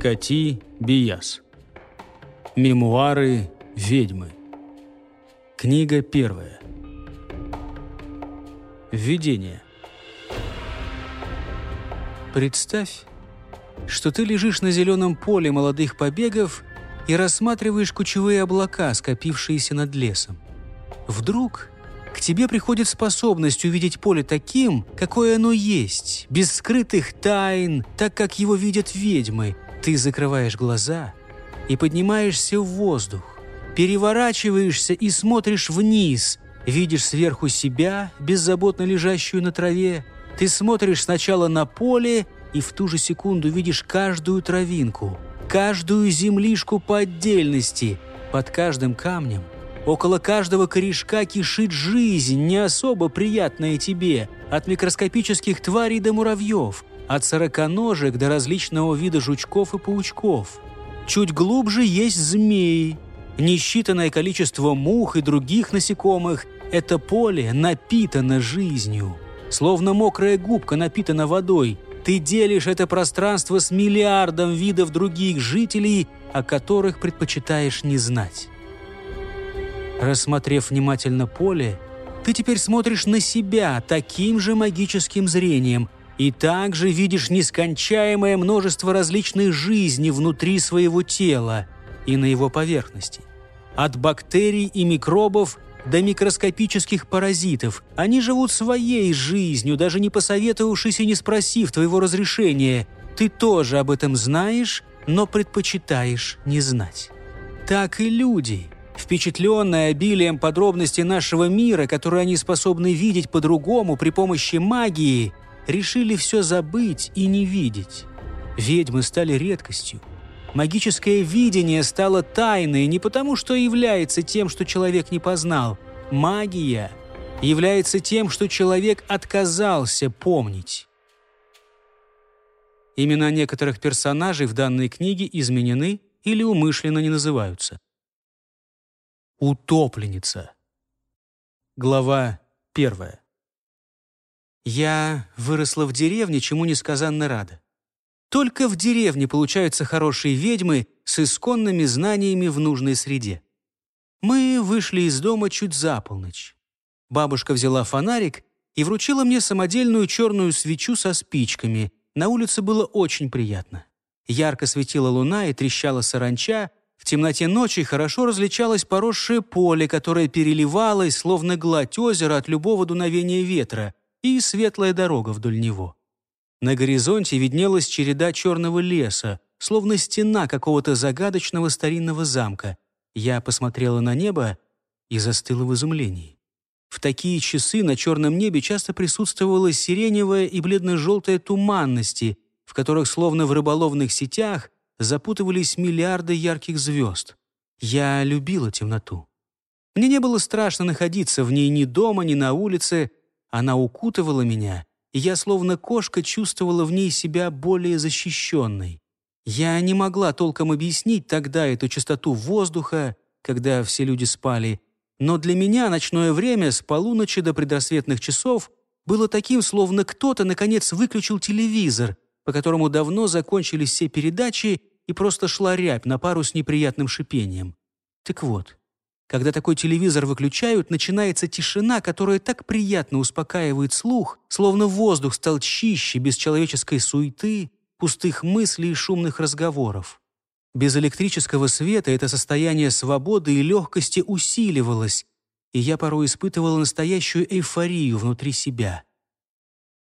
Кати Бияс. Мемуары ведьмы. Книга первая. Введение. Представь, что ты лежишь на зеленом поле молодых побегов и рассматриваешь кучевые облака, скопившиеся над лесом. Вдруг к тебе приходит способность увидеть поле таким, какое оно есть, без скрытых тайн, так как его видят ведьмы. Ты закрываешь глаза и поднимаешься в воздух, переворачиваешься и смотришь вниз, видишь сверху себя, беззаботно лежащую на траве. Ты смотришь сначала на поле и в ту же секунду видишь каждую травинку, каждую землишку по отдельности, под каждым камнем – Около каждого корешка кишит жизнь, не особо приятная тебе, от микроскопических тварей до муравьев, от сороконожек до различного вида жучков и паучков. Чуть глубже есть змеи. Несчитанное количество мух и других насекомых – это поле напитано жизнью. Словно мокрая губка напитана водой, ты делишь это пространство с миллиардом видов других жителей, о которых предпочитаешь не знать. Рассмотрев внимательно поле, ты теперь смотришь на себя таким же магическим зрением и также видишь нескончаемое множество различных жизней внутри своего тела и на его поверхности. От бактерий и микробов до микроскопических паразитов. Они живут своей жизнью, даже не посоветовавшись и не спросив твоего разрешения. Ты тоже об этом знаешь, но предпочитаешь не знать. Так и люди – Впечатленные обилием подробностей нашего мира, которые они способны видеть по-другому при помощи магии, решили все забыть и не видеть. Ведьмы стали редкостью. Магическое видение стало тайной не потому, что является тем, что человек не познал. Магия является тем, что человек отказался помнить. Имена некоторых персонажей в данной книге изменены или умышленно не называются. Утопленница. Глава первая. Я выросла в деревне, чему несказанно рада. Только в деревне получаются хорошие ведьмы с исконными знаниями в нужной среде. Мы вышли из дома чуть за полночь. Бабушка взяла фонарик и вручила мне самодельную черную свечу со спичками. На улице было очень приятно. Ярко светила луна и трещала саранча, в темноте ночи хорошо различалось поросшее поле, которое переливалось, словно гладь озера от любого дуновения ветра, и светлая дорога вдоль него. На горизонте виднелась череда черного леса, словно стена какого-то загадочного старинного замка. Я посмотрела на небо и застыла в изумлении. В такие часы на черном небе часто присутствовала сиреневая и бледно-желтая туманности, в которых, словно в рыболовных сетях, запутывались миллиарды ярких звезд. Я любила темноту. Мне не было страшно находиться в ней ни дома, ни на улице. Она укутывала меня, и я, словно кошка, чувствовала в ней себя более защищенной. Я не могла толком объяснить тогда эту чистоту воздуха, когда все люди спали, но для меня ночное время с полуночи до предрассветных часов было таким, словно кто-то, наконец, выключил телевизор, по которому давно закончились все передачи, и просто шла рябь на пару с неприятным шипением. Так вот, когда такой телевизор выключают, начинается тишина, которая так приятно успокаивает слух, словно воздух стал чище, без человеческой суеты, пустых мыслей и шумных разговоров. Без электрического света это состояние свободы и легкости усиливалось, и я порой испытывала настоящую эйфорию внутри себя.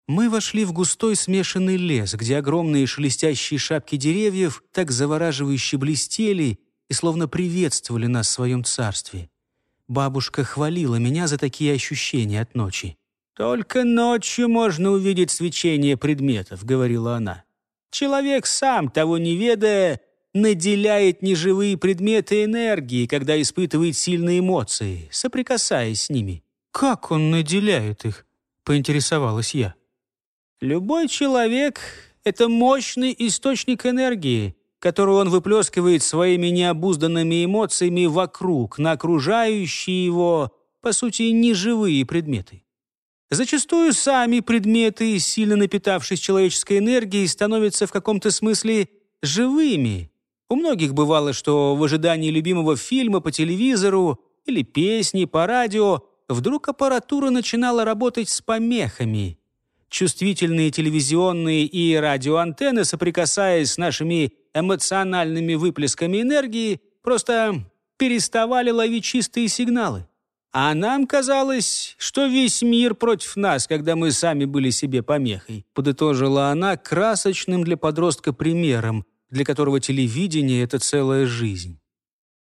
Мы вошли в густой смешанный лес, где огромные шелестящие шапки деревьев так завораживающе блестели и словно приветствовали нас в своем царстве. Бабушка хвалила меня за такие ощущения от ночи. «Только ночью можно увидеть свечение предметов», — говорила она. «Человек сам, того не ведая, наделяет неживые предметы энергией, когда испытывает сильные эмоции, соприкасаясь с ними». «Как он наделяет их?» — поинтересовалась я. Любой человек — это мощный источник энергии, которую он выплескивает своими необузданными эмоциями вокруг, на окружающие его, по сути, неживые предметы. Зачастую сами предметы, сильно напитавшись человеческой энергией, становятся в каком-то смысле живыми. У многих бывало, что в ожидании любимого фильма по телевизору или песни по радио вдруг аппаратура начинала работать с помехами. Чувствительные телевизионные и радиоантенны, соприкасаясь с нашими эмоциональными выплесками энергии, просто переставали ловить чистые сигналы. А нам казалось, что весь мир против нас, когда мы сами были себе помехой», подытожила она красочным для подростка примером, для которого телевидение — это целая жизнь.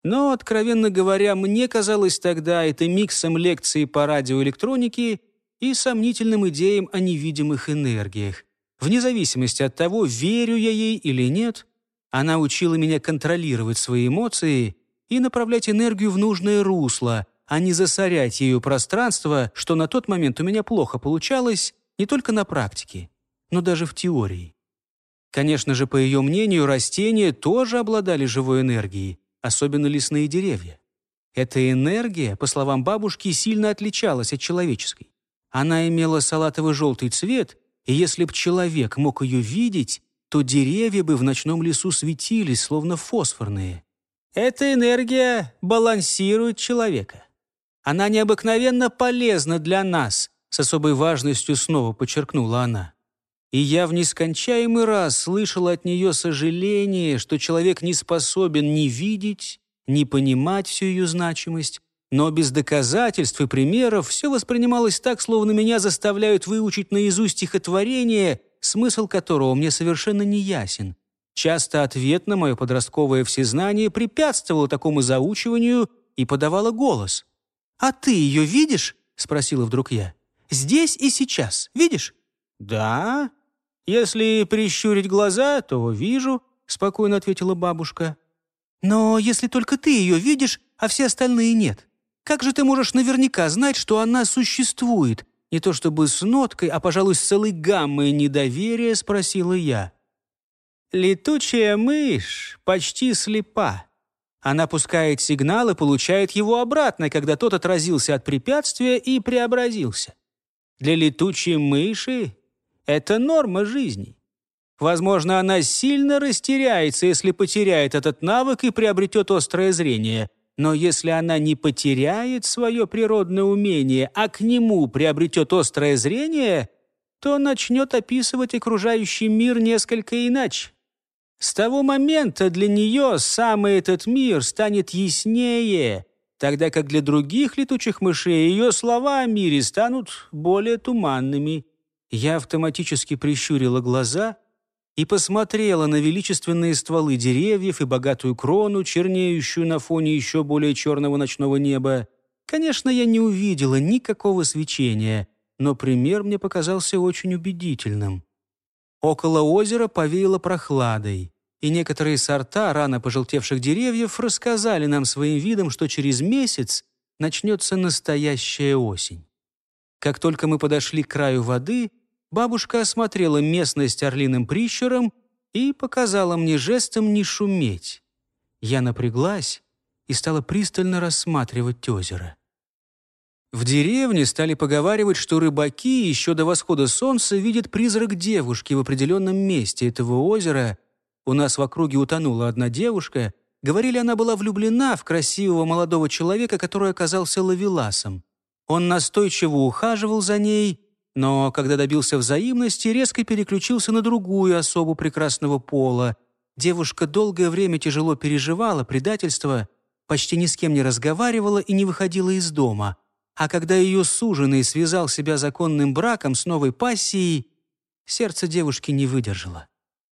Но, откровенно говоря, мне казалось тогда это миксом лекций по радиоэлектронике и сомнительным идеям о невидимых энергиях. Вне зависимости от того, верю я ей или нет, она учила меня контролировать свои эмоции и направлять энергию в нужное русло, а не засорять ею пространство, что на тот момент у меня плохо получалось не только на практике, но даже в теории. Конечно же, по ее мнению, растения тоже обладали живой энергией, особенно лесные деревья. Эта энергия, по словам бабушки, сильно отличалась от человеческой. Она имела салатовый желтый цвет, и если б человек мог ее видеть, то деревья бы в ночном лесу светились, словно фосфорные. Эта энергия балансирует человека. Она необыкновенно полезна для нас, с особой важностью снова подчеркнула она. И я в нескончаемый раз слышал от нее сожаление, что человек не способен ни видеть, ни понимать всю ее значимость, но без доказательств и примеров все воспринималось так, словно меня заставляют выучить наизусть стихотворение, смысл которого мне совершенно не ясен. Часто ответ на мое подростковое всезнание препятствовал такому заучиванию и подавало голос. «А ты ее видишь?» — спросила вдруг я. «Здесь и сейчас. Видишь?» «Да. Если прищурить глаза, то вижу», — спокойно ответила бабушка. «Но если только ты ее видишь, а все остальные нет, как же ты можешь наверняка знать, что она существует, не то чтобы с ноткой, а, пожалуй, с целой гаммой недоверия, спросила я. Летучая мышь почти слепа. Она пускает сигнал и получает его обратно, когда тот отразился от препятствия и преобразился. Для летучей мыши это норма жизни. Возможно, она сильно растеряется, если потеряет этот навык и приобретет острое зрение – но если она не потеряет свое природное умение, а к нему приобретет острое зрение, то начнет описывать окружающий мир несколько иначе. С того момента для нее самый этот мир станет яснее, тогда как для других летучих мышей ее слова о мире станут более туманными. Я автоматически прищурила глаза — и посмотрела на величественные стволы деревьев и богатую крону, чернеющую на фоне еще более черного ночного неба. Конечно, я не увидела никакого свечения, но пример мне показался очень убедительным. Около озера повеяло прохладой, и некоторые сорта рано пожелтевших деревьев рассказали нам своим видом, что через месяц начнется настоящая осень. Как только мы подошли к краю воды, Бабушка осмотрела местность орлиным прищуром и показала мне жестом не шуметь. Я напряглась и стала пристально рассматривать озеро. В деревне стали поговаривать, что рыбаки еще до восхода солнца видят призрак девушки в определенном месте этого озера. У нас в округе утонула одна девушка. Говорили, она была влюблена в красивого молодого человека, который оказался ловеласом. Он настойчиво ухаживал за ней но когда добился взаимности, резко переключился на другую особу прекрасного пола. Девушка долгое время тяжело переживала предательство, почти ни с кем не разговаривала и не выходила из дома. А когда ее суженый связал себя законным браком с новой пассией, сердце девушки не выдержало.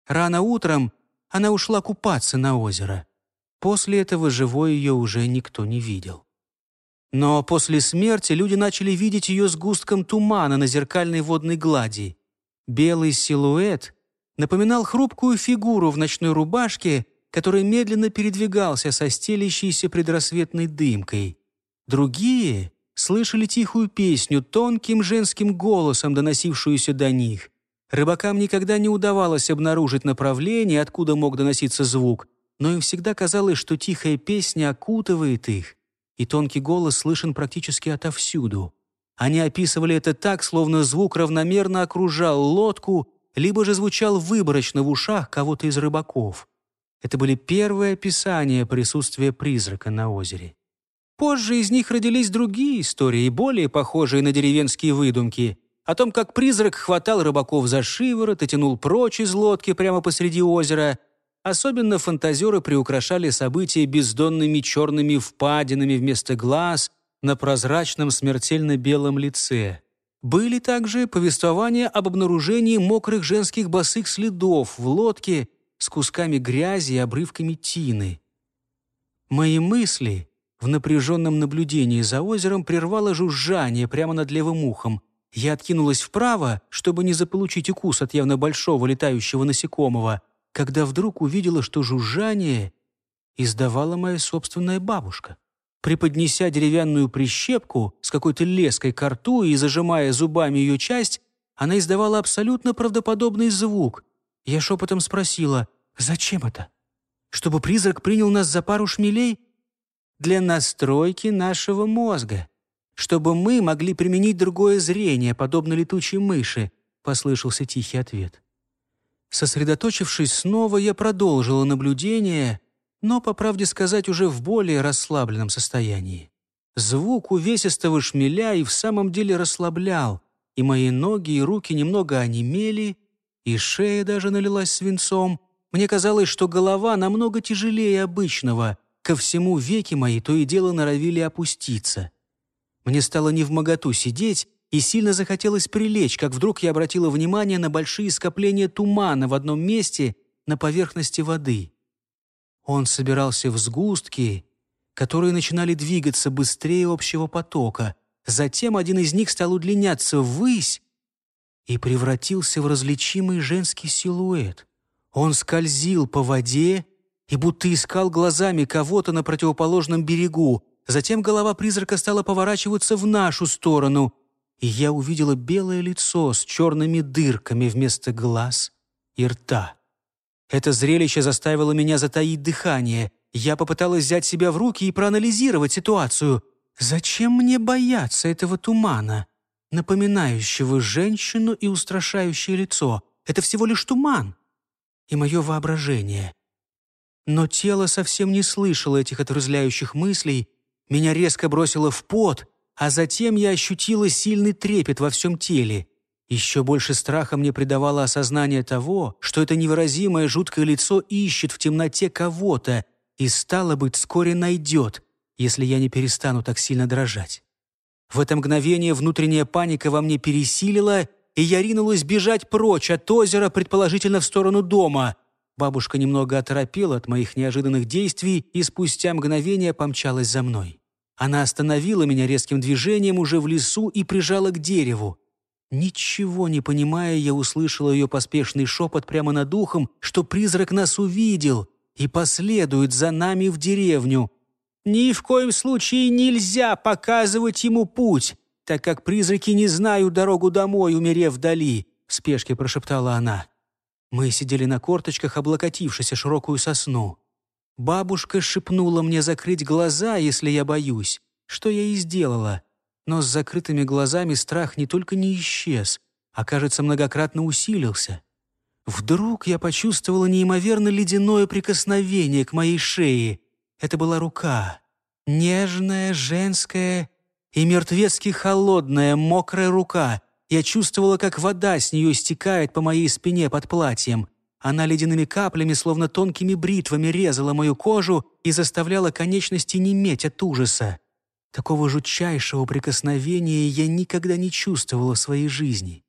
Рано утром она ушла купаться на озеро. После этого живой ее уже никто не видел. Но после смерти люди начали видеть ее сгустком тумана на зеркальной водной глади. Белый силуэт напоминал хрупкую фигуру в ночной рубашке, который медленно передвигался со стелящейся предрассветной дымкой. Другие слышали тихую песню тонким женским голосом, доносившуюся до них. Рыбакам никогда не удавалось обнаружить направление, откуда мог доноситься звук, но им всегда казалось, что тихая песня окутывает их, и тонкий голос слышен практически отовсюду. Они описывали это так, словно звук равномерно окружал лодку, либо же звучал выборочно в ушах кого-то из рыбаков. Это были первые описания присутствия призрака на озере. Позже из них родились другие истории, более похожие на деревенские выдумки, о том, как призрак хватал рыбаков за шиворот и тянул прочь из лодки прямо посреди озера. Особенно фантазеры приукрашали события бездонными черными впадинами вместо глаз на прозрачном смертельно-белом лице. Были также повествования об обнаружении мокрых женских босых следов в лодке с кусками грязи и обрывками тины. Мои мысли в напряженном наблюдении за озером прервало жужжание прямо над левым ухом. Я откинулась вправо, чтобы не заполучить укус от явно большого летающего насекомого, когда вдруг увидела, что жужжание издавала моя собственная бабушка. Приподнеся деревянную прищепку с какой-то леской к рту и зажимая зубами ее часть, она издавала абсолютно правдоподобный звук. Я шепотом спросила, «Зачем это? Чтобы призрак принял нас за пару шмелей?» «Для настройки нашего мозга, чтобы мы могли применить другое зрение, подобно летучей мыши», — послышался тихий ответ. Сосредоточившись снова, я продолжила наблюдение — но, по правде сказать, уже в более расслабленном состоянии. Звук увесистого шмеля и в самом деле расслаблял, и мои ноги и руки немного онемели, и шея даже налилась свинцом. Мне казалось, что голова намного тяжелее обычного, ко всему веки мои то и дело норовили опуститься. Мне стало невмоготу сидеть, и сильно захотелось прилечь, как вдруг я обратила внимание на большие скопления тумана в одном месте на поверхности воды. Он собирался в сгустки, которые начинали двигаться быстрее общего потока. Затем один из них стал удлиняться ввысь и превратился в различимый женский силуэт. Он скользил по воде и будто искал глазами кого-то на противоположном берегу. Затем голова призрака стала поворачиваться в нашу сторону, и я увидела белое лицо с черными дырками вместо глаз и рта. Это зрелище заставило меня затаить дыхание. Я попыталась взять себя в руки и проанализировать ситуацию. Зачем мне бояться этого тумана, напоминающего женщину и устрашающее лицо? Это всего лишь туман и мое воображение. Но тело совсем не слышало этих отрызляющих мыслей, меня резко бросило в пот, а затем я ощутила сильный трепет во всем теле. Еще больше страха мне придавало осознание того, что это невыразимое жуткое лицо ищет в темноте кого-то и, стало быть, вскоре найдет, если я не перестану так сильно дрожать. В это мгновение внутренняя паника во мне пересилила, и я ринулась бежать прочь от озера, предположительно в сторону дома. Бабушка немного оторопела от моих неожиданных действий и спустя мгновение помчалась за мной. Она остановила меня резким движением уже в лесу и прижала к дереву. Ничего не понимая, я услышал ее поспешный шепот прямо над ухом, что призрак нас увидел и последует за нами в деревню. Ни в коем случае нельзя показывать ему путь, так как призраки не знают дорогу домой, умерев вдали, в спешке прошептала она. Мы сидели на корточках, облокотившись о широкую сосну. Бабушка шепнула мне закрыть глаза, если я боюсь, что я и сделала — но с закрытыми глазами страх не только не исчез, а, кажется, многократно усилился. Вдруг я почувствовала неимоверно ледяное прикосновение к моей шее. Это была рука. Нежная, женская и мертвецки холодная, мокрая рука. Я чувствовала, как вода с нее стекает по моей спине под платьем. Она ледяными каплями, словно тонкими бритвами, резала мою кожу и заставляла конечности неметь от ужаса. Такого жутчайшего прикосновения я никогда не чувствовала в своей жизни.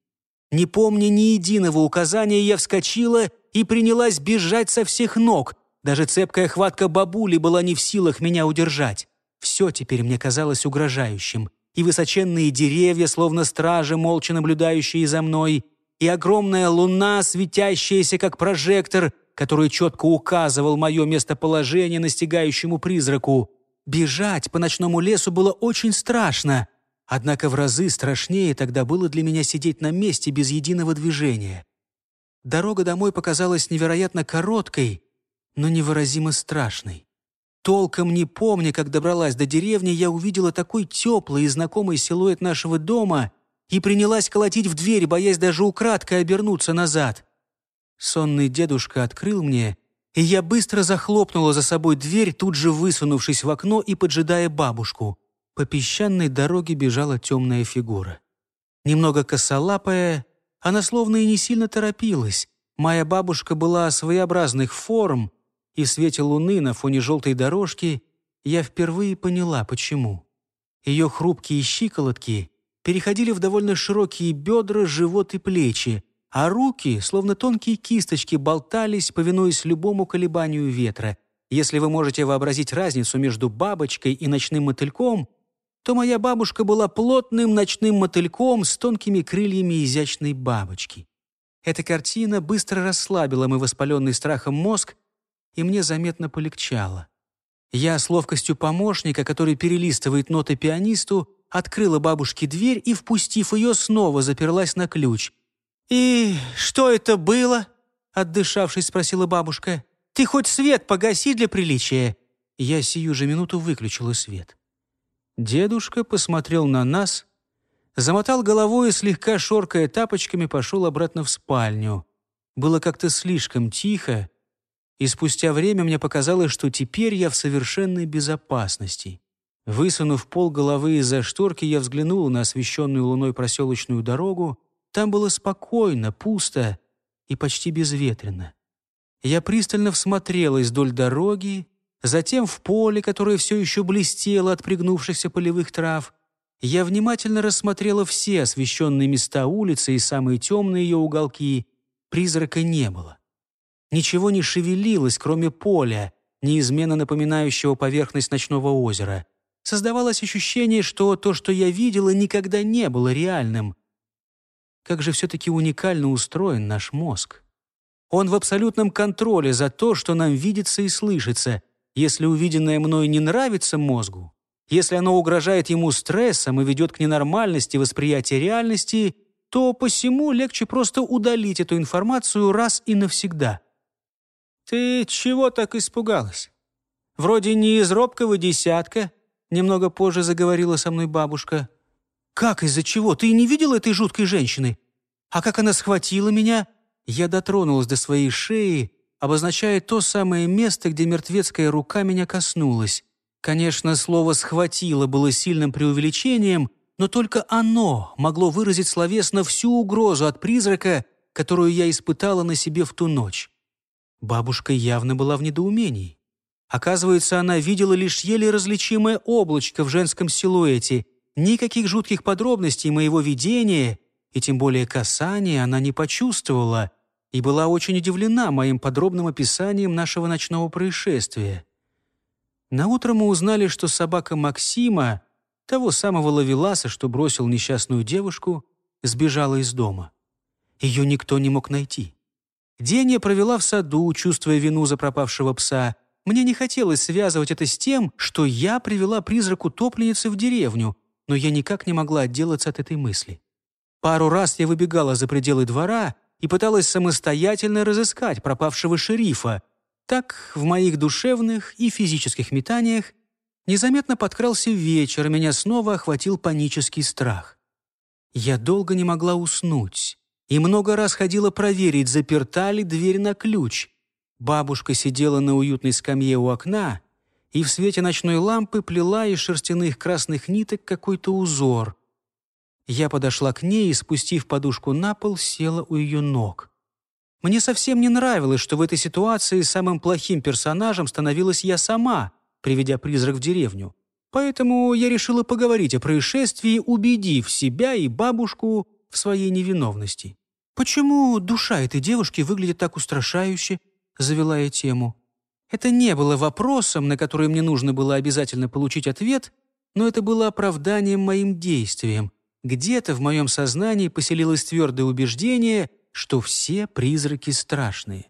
Не помня ни единого указания, я вскочила и принялась бежать со всех ног. Даже цепкая хватка бабули была не в силах меня удержать. Все теперь мне казалось угрожающим. И высоченные деревья, словно стражи, молча наблюдающие за мной, и огромная луна, светящаяся как прожектор, который четко указывал мое местоположение настигающему призраку. Бежать по ночному лесу было очень страшно, однако в разы страшнее тогда было для меня сидеть на месте без единого движения. Дорога домой показалась невероятно короткой, но невыразимо страшной. Толком не помня, как добралась до деревни, я увидела такой теплый и знакомый силуэт нашего дома и принялась колотить в дверь, боясь даже украдкой обернуться назад. Сонный дедушка открыл мне и я быстро захлопнула за собой дверь, тут же высунувшись в окно и поджидая бабушку. По песчаной дороге бежала темная фигура. Немного косолапая, она словно и не сильно торопилась. Моя бабушка была своеобразных форм, и в свете луны на фоне желтой дорожки я впервые поняла, почему. Ее хрупкие щиколотки переходили в довольно широкие бедра, живот и плечи, а руки, словно тонкие кисточки, болтались, повинуясь любому колебанию ветра. Если вы можете вообразить разницу между бабочкой и ночным мотыльком, то моя бабушка была плотным ночным мотыльком с тонкими крыльями изящной бабочки. Эта картина быстро расслабила мой воспаленный страхом мозг, и мне заметно полегчало. Я с ловкостью помощника, который перелистывает ноты пианисту, открыла бабушке дверь и, впустив ее, снова заперлась на ключ. «И что это было?» — отдышавшись, спросила бабушка. «Ты хоть свет погаси для приличия?» Я сию же минуту выключила свет. Дедушка посмотрел на нас, замотал головой и, слегка шоркая тапочками, пошел обратно в спальню. Было как-то слишком тихо, и спустя время мне показалось, что теперь я в совершенной безопасности. Высунув пол головы из-за шторки, я взглянул на освещенную луной проселочную дорогу. Там было спокойно, пусто и почти безветренно. Я пристально всмотрелась вдоль дороги, затем в поле, которое все еще блестело от пригнувшихся полевых трав. Я внимательно рассмотрела все освещенные места улицы и самые темные ее уголки. Призрака не было. Ничего не шевелилось, кроме поля, неизменно напоминающего поверхность ночного озера. Создавалось ощущение, что то, что я видела, никогда не было реальным. Как же все-таки уникально устроен наш мозг. Он в абсолютном контроле за то, что нам видится и слышится. Если увиденное мной не нравится мозгу, если оно угрожает ему стрессом и ведет к ненормальности восприятия реальности, то посему легче просто удалить эту информацию раз и навсегда. «Ты чего так испугалась? Вроде не из робкого десятка», немного позже заговорила со мной бабушка. «Как, из-за чего? Ты не видел этой жуткой женщины? А как она схватила меня?» Я дотронулась до своей шеи, обозначая то самое место, где мертвецкая рука меня коснулась. Конечно, слово «схватила» было сильным преувеличением, но только оно могло выразить словесно всю угрозу от призрака, которую я испытала на себе в ту ночь. Бабушка явно была в недоумении. Оказывается, она видела лишь еле различимое облачко в женском силуэте. Никаких жутких подробностей моего видения и тем более касания она не почувствовала и была очень удивлена моим подробным описанием нашего ночного происшествия. Наутро мы узнали, что собака Максима, того самого ловеласа, что бросил несчастную девушку, сбежала из дома. Ее никто не мог найти. День я провела в саду, чувствуя вину за пропавшего пса. Мне не хотелось связывать это с тем, что я привела призрак утопленницы в деревню, но я никак не могла отделаться от этой мысли. Пару раз я выбегала за пределы двора и пыталась самостоятельно разыскать пропавшего шерифа. Так, в моих душевных и физических метаниях незаметно подкрался вечер, меня снова охватил панический страх. Я долго не могла уснуть и много раз ходила проверить, заперта ли дверь на ключ. Бабушка сидела на уютной скамье у окна и в свете ночной лампы плела из шерстяных красных ниток какой-то узор. Я подошла к ней и, спустив подушку на пол, села у ее ног. Мне совсем не нравилось, что в этой ситуации самым плохим персонажем становилась я сама, приведя призрак в деревню. Поэтому я решила поговорить о происшествии, убедив себя и бабушку в своей невиновности. «Почему душа этой девушки выглядит так устрашающе?» — завела я тему. Это не было вопросом, на который мне нужно было обязательно получить ответ, но это было оправданием моим действиям. Где-то в моем сознании поселилось твердое убеждение, что все призраки страшные.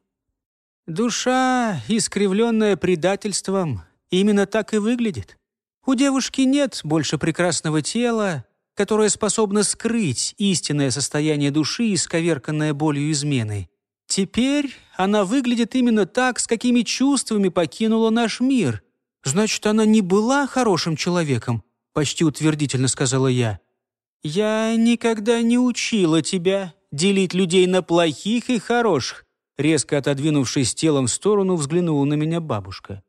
Душа, искривленная предательством, именно так и выглядит. У девушки нет больше прекрасного тела, которая способна скрыть истинное состояние души, исковерканное болью измены. Теперь она выглядит именно так, с какими чувствами покинула наш мир. Значит, она не была хорошим человеком, почти утвердительно сказала я. Я никогда не учила тебя делить людей на плохих и хороших, резко отодвинувшись телом в сторону, взглянула на меня бабушка.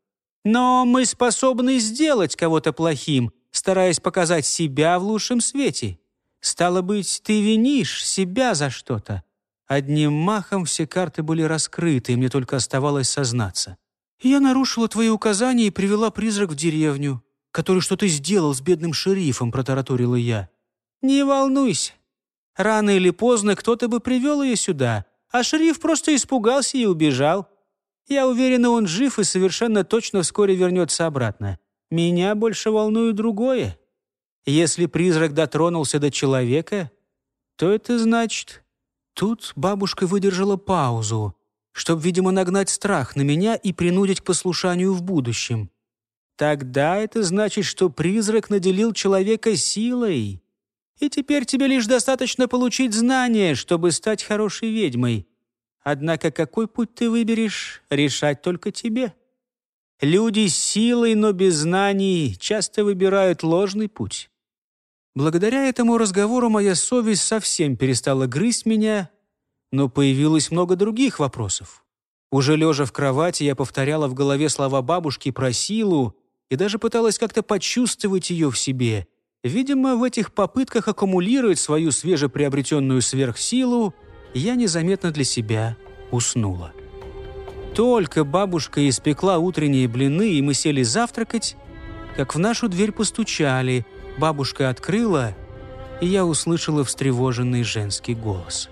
«Но мы способны сделать кого-то плохим, стараясь показать себя в лучшем свете. Стало быть, ты винишь себя за что-то». Одним махом все карты были раскрыты, и мне только оставалось сознаться. «Я нарушила твои указания и привела призрак в деревню, который что-то сделал с бедным шерифом», — протараторила я. «Не волнуйся. Рано или поздно кто-то бы привел ее сюда, а шериф просто испугался и убежал. Я уверена, он жив и совершенно точно вскоре вернется обратно. Меня больше волнует другое. Если призрак дотронулся до человека, то это значит... Тут бабушка выдержала паузу, чтобы, видимо, нагнать страх на меня и принудить к послушанию в будущем. Тогда это значит, что призрак наделил человека силой, и теперь тебе лишь достаточно получить знания, чтобы стать хорошей ведьмой. Однако какой путь ты выберешь, решать только тебе. Люди с силой, но без знаний часто выбирают ложный путь. Благодаря этому разговору моя совесть совсем перестала грызть меня, но появилось много других вопросов. Уже лежа в кровати, я повторяла в голове слова бабушки про силу и даже пыталась как-то почувствовать ее в себе — Видимо, в этих попытках аккумулировать свою свежеприобретенную сверхсилу я незаметно для себя уснула. Только бабушка испекла утренние блины, и мы сели завтракать, как в нашу дверь постучали, бабушка открыла, и я услышала встревоженный женский голос.